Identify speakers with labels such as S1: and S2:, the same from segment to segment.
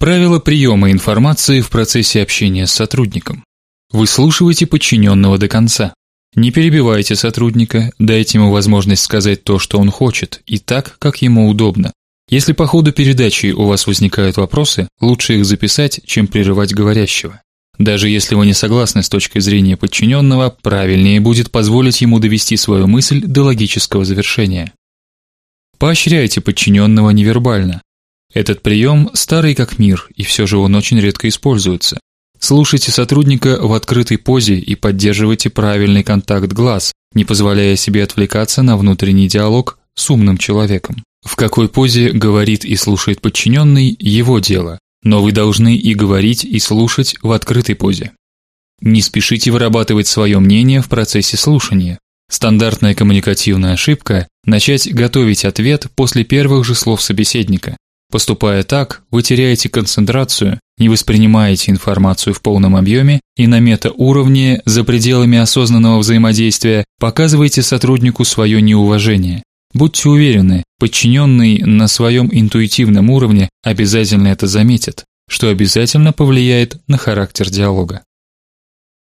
S1: Правила приема информации в процессе общения с сотрудником. Выслушивайте подчиненного до конца. Не перебивайте сотрудника, дайте ему возможность сказать то, что он хочет, и так, как ему удобно. Если по ходу передачи у вас возникают вопросы, лучше их записать, чем прерывать говорящего. Даже если вы не согласны с точкой зрения подчиненного, правильнее будет позволить ему довести свою мысль до логического завершения. Поощряйте подчиненного невербально. Этот прием старый как мир, и все же он очень редко используется. Слушайте сотрудника в открытой позе и поддерживайте правильный контакт глаз, не позволяя себе отвлекаться на внутренний диалог с умным человеком. В какой позе говорит и слушает подчиненный – его дело, но вы должны и говорить, и слушать в открытой позе. Не спешите вырабатывать свое мнение в процессе слушания. Стандартная коммуникативная ошибка начать готовить ответ после первых же слов собеседника. Поступая так, вы теряете концентрацию, не воспринимаете информацию в полном объеме и на метауровне, за пределами осознанного взаимодействия, показываете сотруднику свое неуважение. Будьте уверены, подчиненный на своем интуитивном уровне обязательно это заметит, что обязательно повлияет на характер диалога.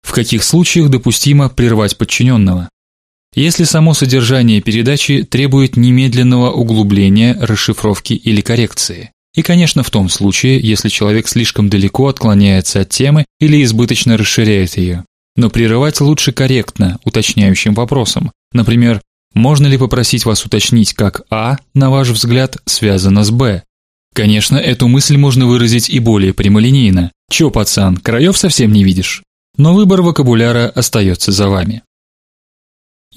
S1: В каких случаях допустимо прервать подчиненного? Если само содержание передачи требует немедленного углубления, расшифровки или коррекции. И, конечно, в том случае, если человек слишком далеко отклоняется от темы или избыточно расширяет ее. Но прерывать лучше корректно, уточняющим вопросом. Например, можно ли попросить вас уточнить, как А, на ваш взгляд, связано с Б? Конечно, эту мысль можно выразить и более прямолинейно. Чё, пацан, краев совсем не видишь? Но выбор вокабуляра остается за вами.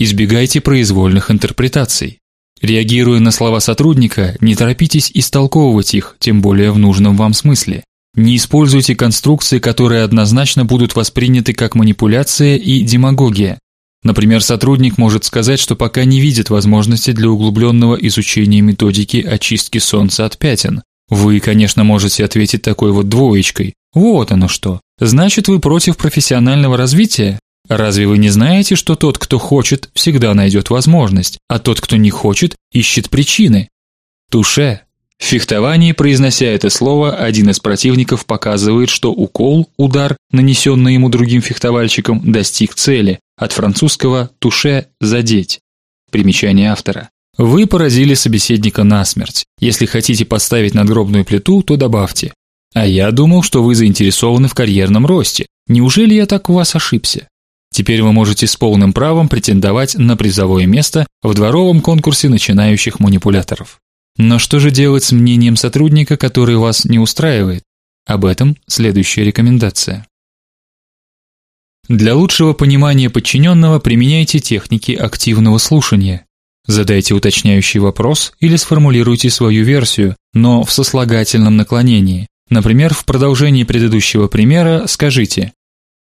S1: Избегайте произвольных интерпретаций. Реагируя на слова сотрудника, не торопитесь истолковывать их, тем более в нужном вам смысле. Не используйте конструкции, которые однозначно будут восприняты как манипуляция и демагогия. Например, сотрудник может сказать, что пока не видит возможности для углубленного изучения методики очистки солнца от пятен. Вы, конечно, можете ответить такой вот двоечкой. Вот оно что. Значит, вы против профессионального развития? Разве вы не знаете, что тот, кто хочет, всегда найдет возможность, а тот, кто не хочет, ищет причины? Туше. В фехтовании, произнося это слово, один из противников показывает, что укол, удар, нанесенный ему другим фехтовальщиком, достиг цели. От французского туше задеть. Примечание автора. Вы поразили собеседника насмерть. Если хотите поставить надгробную плиту, то добавьте: "А я думал, что вы заинтересованы в карьерном росте. Неужели я так у вас ошибся?" Теперь вы можете с полным правом претендовать на призовое место в дворовом конкурсе начинающих манипуляторов. Но что же делать с мнением сотрудника, который вас не устраивает? Об этом следующая рекомендация. Для лучшего понимания подчиненного применяйте техники активного слушания. Задайте уточняющий вопрос или сформулируйте свою версию, но в сослагательном наклонении. Например, в продолжении предыдущего примера скажите: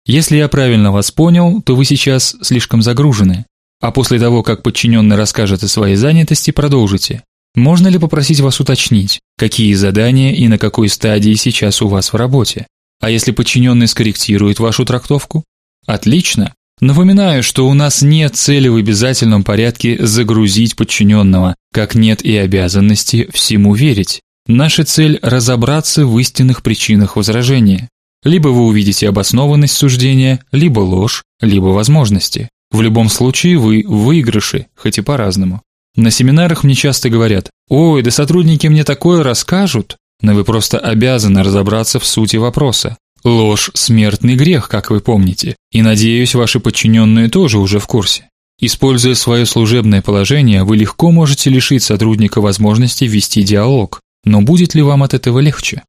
S1: если я правильно вас понял, то вы сейчас слишком загружены. А после того, как подчиненный расскажет о своей занятости, продолжите. Можно ли попросить вас уточнить, какие задания и на какой стадии сейчас у вас в работе? А если подчиненный скорректирует вашу трактовку? Отлично. Напоминаю, что у нас нет цели в обязательном порядке загрузить подчиненного, как нет и обязанности всему верить. Наша цель разобраться в истинных причинах возражения. Либо вы увидите обоснованность суждения, либо ложь, либо возможности. В любом случае вы в выигрыше, хоть и по-разному. На семинарах мне часто говорят: "Ой, да сотрудники мне такое расскажут". Но вы просто обязаны разобраться в сути вопроса. Ложь смертный грех, как вы помните, и надеюсь, ваши подчиненные тоже уже в курсе. Используя свое служебное положение, вы легко можете лишить сотрудника возможности вести диалог. Но будет ли вам от этого легче?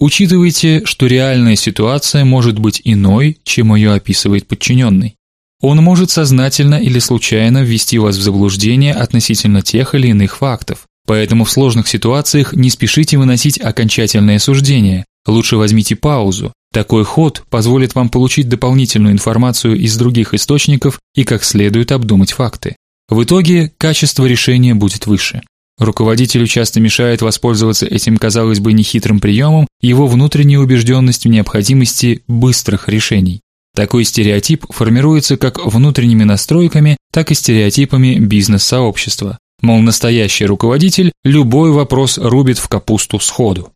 S1: Учитывайте, что реальная ситуация может быть иной, чем ее описывает подчиненный. Он может сознательно или случайно ввести вас в заблуждение относительно тех или иных фактов. Поэтому в сложных ситуациях не спешите выносить окончательное суждение. Лучше возьмите паузу. Такой ход позволит вам получить дополнительную информацию из других источников и как следует обдумать факты. В итоге качество решения будет выше. Руководителю часто мешает воспользоваться этим, казалось бы, нехитрым приемом его внутренняя убежденность в необходимости быстрых решений. Такой стереотип формируется как внутренними настройками, так и стереотипами бизнес-сообщества. Мол, настоящий руководитель любой вопрос рубит в капусту сходу.